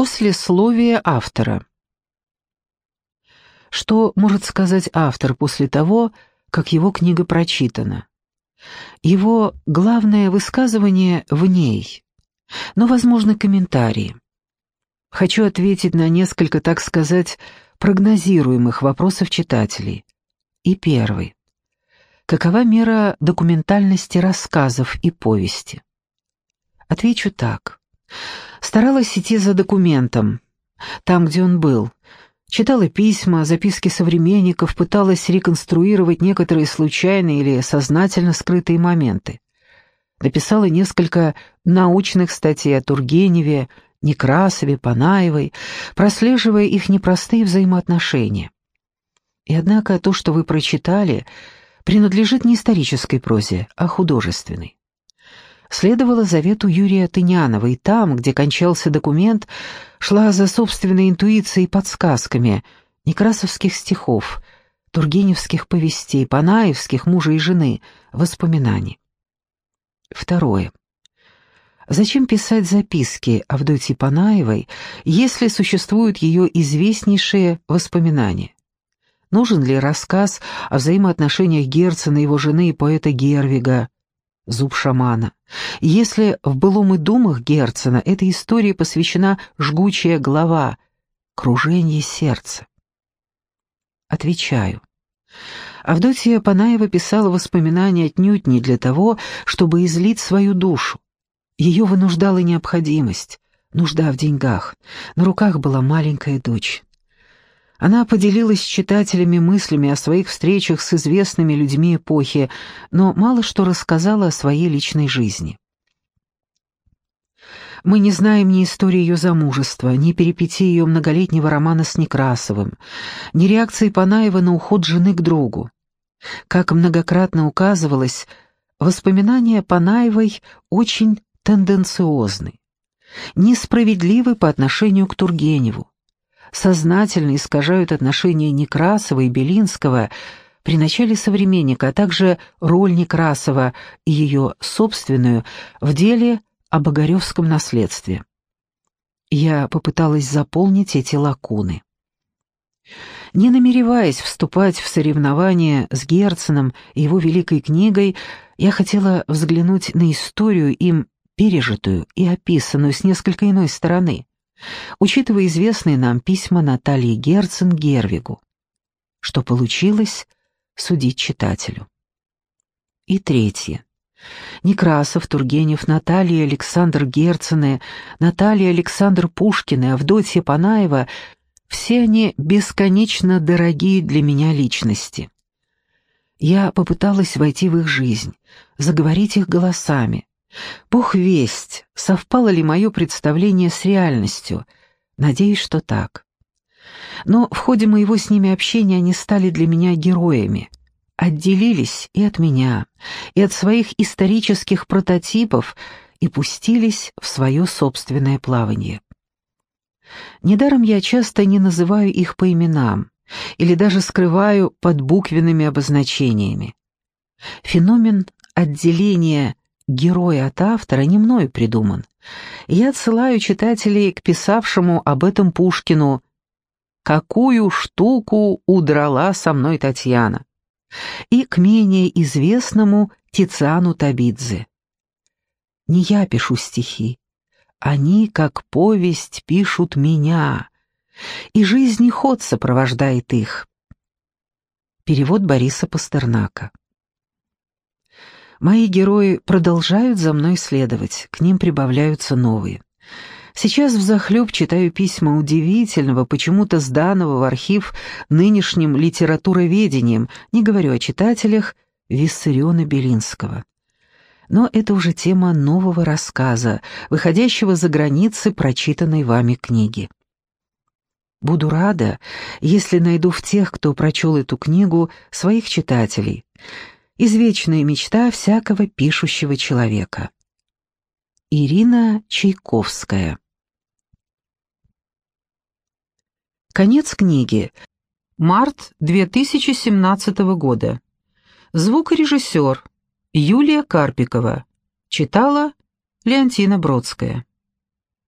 Послесловие автора. Что может сказать автор после того, как его книга прочитана? Его главное высказывание в ней, но, возможно, комментарии. Хочу ответить на несколько, так сказать, прогнозируемых вопросов читателей. И первый. Какова мера документальности рассказов и повести? Отвечу так. Старалась идти за документом, там, где он был. Читала письма, записки современников, пыталась реконструировать некоторые случайные или сознательно скрытые моменты. Написала несколько научных статей о Тургеневе, Некрасове, Панаевой, прослеживая их непростые взаимоотношения. И однако то, что вы прочитали, принадлежит не исторической прозе, а художественной следовала завету Юрия Тынянова, и там, где кончался документ, шла за собственной интуицией и подсказками некрасовских стихов, тургеневских повестей, панаевских мужа и жены, воспоминаний. Второе. Зачем писать записки Авдотьи Панаевой, если существуют ее известнейшие воспоминания? Нужен ли рассказ о взаимоотношениях Герцена его жены и поэта Гервига, зуб шамана. Если в былом и думах Герцена этой истории посвящена жгучая глава «Кружение сердца». Отвечаю. Авдотья Панаева писала воспоминания отнюдь не для того, чтобы излить свою душу. Ее вынуждала необходимость, нужда в деньгах. На руках была маленькая дочь. Она поделилась с читателями мыслями о своих встречах с известными людьми эпохи, но мало что рассказала о своей личной жизни. Мы не знаем ни истории ее замужества, ни перипетии ее многолетнего романа с Некрасовым, ни реакции Панаева на уход жены к другу. Как многократно указывалось, воспоминания Панаевой очень тенденциозны, несправедливы по отношению к Тургеневу сознательно искажают отношения Некрасова и Белинского при начале «Современника», а также роль Некрасова и ее собственную в деле о Богоревском наследстве. Я попыталась заполнить эти лакуны. Не намереваясь вступать в соревнования с Герценом и его великой книгой, я хотела взглянуть на историю им пережитую и описанную с несколько иной стороны учитывая известные нам письма Натальи Герцен Гервигу. Что получилось, судить читателю. И третье. Некрасов, Тургенев, Наталья Александр Герцены, Наталья Александр Пушкина, Авдотья Панаева — все они бесконечно дорогие для меня личности. Я попыталась войти в их жизнь, заговорить их голосами, Бог весть, совпало ли мое представление с реальностью. Надеюсь, что так. Но в ходе моего с ними общения они стали для меня героями. Отделились и от меня, и от своих исторических прототипов, и пустились в свое собственное плавание. Недаром я часто не называю их по именам или даже скрываю под буквенными обозначениями. Феномен отделения герой от автора не мною придуман. Я отсылаю читателей к писавшему об этом Пушкину «Какую штуку удрала со мной Татьяна» и к менее известному Тициану Табидзе. Не я пишу стихи, они, как повесть, пишут меня, и жизнь ход сопровождает их. Перевод Бориса Пастернака. Мои герои продолжают за мной следовать, к ним прибавляются новые. Сейчас взахлеб читаю письма удивительного, почему-то сданного в архив нынешним литературоведением, не говорю о читателях, Виссариона Белинского. Но это уже тема нового рассказа, выходящего за границы прочитанной вами книги. Буду рада, если найду в тех, кто прочел эту книгу, своих читателей — извечная мечта всякого пишущего человека. Ирина Чайковская Конец книги. Март 2017 года. Звукорежиссер Юлия Карпикова. Читала Леонтина Бродская.